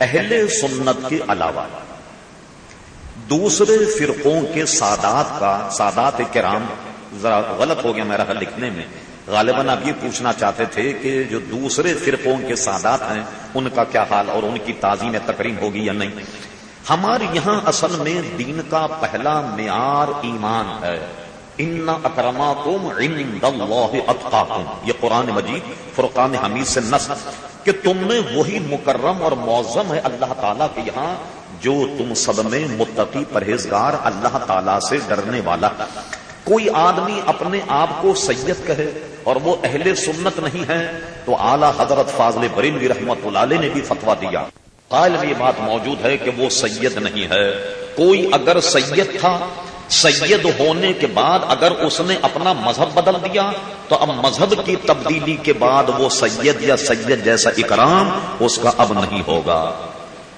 اہل سنت کے علاوہ۔ دوسرے فرقوں کے سادات کا سادات کرام، ذرا غلط ہو گیا میرا لکھنے میں۔ غالباً آپ یہ پوچھنا چاہتے تھے کہ جو دوسرے فرقوں کے سادات ہیں، ان کا کیا حال اور ان کی تعظیم تقریم ہوگی یا نہیں؟ ہمارے یہاں اصل میں دین کا پہلا معیار ایمان ہے۔ ان اکرما تم یہ قرآن مجید، فرقان حمید سے نسل کہ تم میں وہی مکرم اور معظم ہے اللہ تعالیٰ کے یہاں جو تم سب میں متقی پرہیزگار اللہ تعالیٰ سے ڈرنے والا۔ کوئی آدمی اپنے آپ کو سید کہے اور وہ اہل سنت نہیں ہے، تو اعلی حضرت فاضل بریلوی رحمت اللہ نے بھی فتوا دیا۔ قائل میں یہ بات موجود ہے کہ وہ سید نہیں ہے۔ کوئی اگر سید تھا سید ہونے کے بعد اگر اس نے اپنا مذہب بدل دیا، تو اب مذہب کی تبدیلی کے بعد وہ سید یا سید جیسا اکرام اس کا اب نہیں ہوگا۔